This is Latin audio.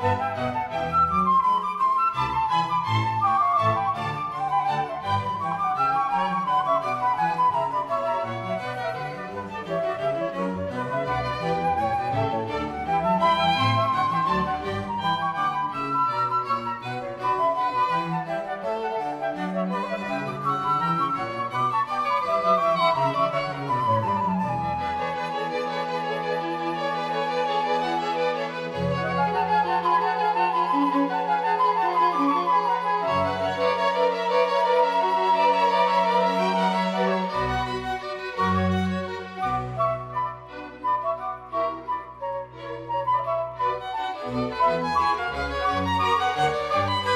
Música Thank you.